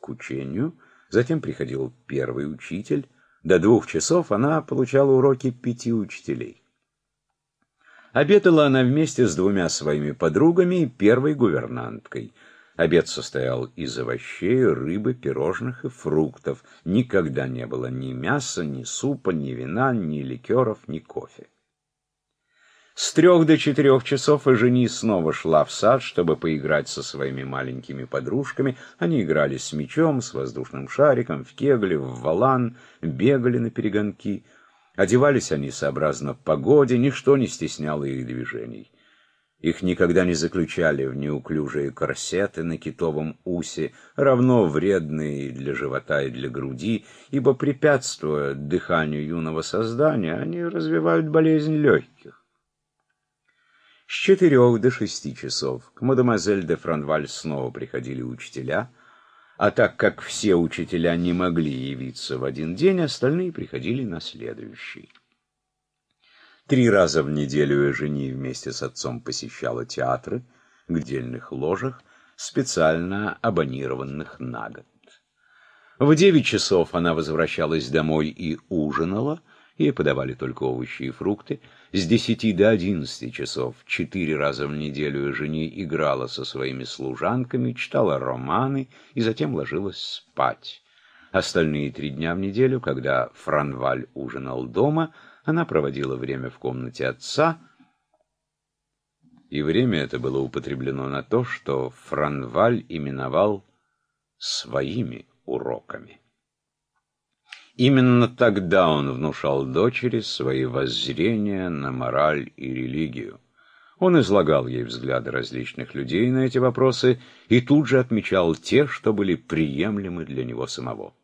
к учению, затем приходил первый учитель. До двух часов она получала уроки пяти учителей. Обедала она вместе с двумя своими подругами и первой гувернанткой. Обед состоял из овощей, рыбы, пирожных и фруктов. Никогда не было ни мяса, ни супа, ни вина, ни ликеров, ни кофе. С трех до четырех часов Эжени снова шла в сад, чтобы поиграть со своими маленькими подружками. Они играли с мячом, с воздушным шариком, в кегли, в валан, бегали на перегонки. Одевались они сообразно погоде, ничто не стесняло их движений. Их никогда не заключали в неуклюжие корсеты на китовом усе, равно вредные для живота и для груди, ибо, препятствуя дыханию юного создания, они развивают болезнь легких. С четырех до шести часов к мадемуазель де Франваль снова приходили учителя, а так как все учителя не могли явиться в один день, остальные приходили на следующий. Три раза в неделю Эжени вместе с отцом посещала театры в отдельных ложах, специально абонированных на год. В девять часов она возвращалась домой и ужинала, Ей подавали только овощи и фрукты. С десяти до одиннадцати часов четыре раза в неделю жени играла со своими служанками, читала романы и затем ложилась спать. Остальные три дня в неделю, когда Франваль ужинал дома, она проводила время в комнате отца, и время это было употреблено на то, что Франваль именовал своими уроками. Именно тогда он внушал дочери свои воззрения на мораль и религию. Он излагал ей взгляды различных людей на эти вопросы и тут же отмечал те, что были приемлемы для него самого.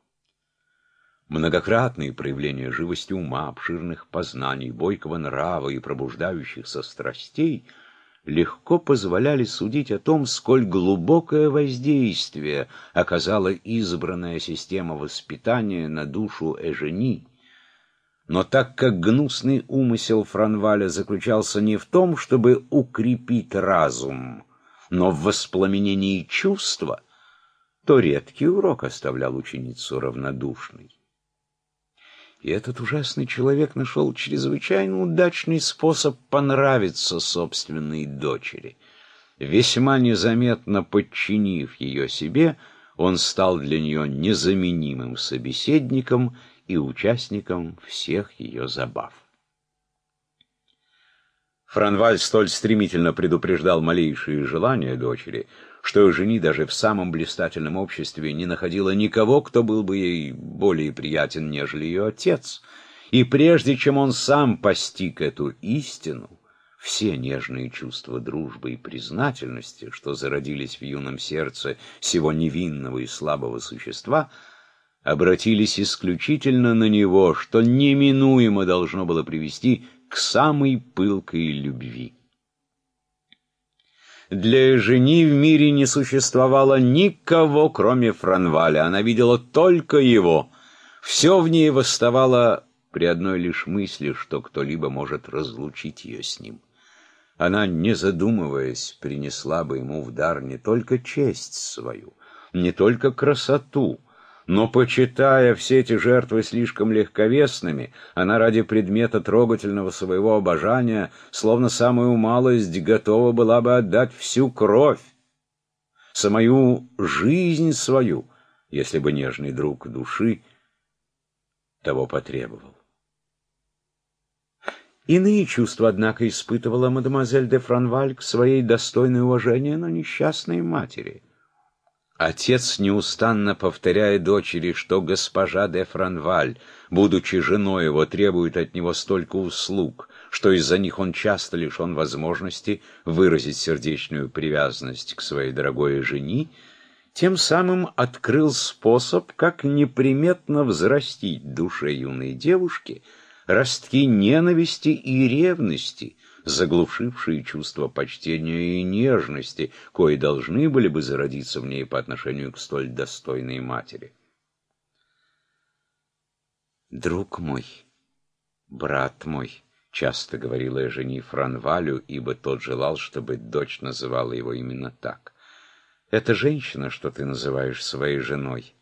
Многократные проявления живости ума, обширных познаний, бойкого нрава и пробуждающихся страстей — легко позволяли судить о том, сколь глубокое воздействие оказала избранная система воспитания на душу Эжени. Но так как гнусный умысел Франваля заключался не в том, чтобы укрепить разум, но в воспламенении чувства, то редкий урок оставлял ученицу равнодушной. И этот ужасный человек нашел чрезвычайно удачный способ понравиться собственной дочери. Весьма незаметно подчинив ее себе, он стал для нее незаменимым собеседником и участником всех ее забав. Франваль столь стремительно предупреждал малейшие желания дочери, что жени даже в самом блистательном обществе не находила никого, кто был бы ей более приятен, нежели ее отец. И прежде чем он сам постиг эту истину, все нежные чувства дружбы и признательности, что зародились в юном сердце сего невинного и слабого существа, обратились исключительно на него, что неминуемо должно было привести к самой пылкой любви. Для жени в мире не существовало никого, кроме Франваля. Она видела только его. Все в ней восставало при одной лишь мысли, что кто-либо может разлучить ее с ним. Она, не задумываясь, принесла бы ему в дар не только честь свою, не только красоту, но, почитая все эти жертвы слишком легковесными, она ради предмета трогательного своего обожания, словно самую малость, готова была бы отдать всю кровь, самую жизнь свою, если бы нежный друг души того потребовал. Иные чувства, однако, испытывала мадемуазель де Франваль к своей достойной уважения, но несчастной матери — Отец неустанно повторяя дочери, что госпожа де Франваль, будучи женой его, требует от него столько услуг, что из-за них он часто лишен возможности выразить сердечную привязанность к своей дорогой жене, тем самым открыл способ, как неприметно взрастить душе юной девушки ростки ненависти и ревности, заглушившие чувство почтения и нежности, кои должны были бы зародиться в ней по отношению к столь достойной матери. «Друг мой, брат мой», — часто говорила я жени Франвалю, ибо тот желал, чтобы дочь называла его именно так. Эта женщина, что ты называешь своей женой,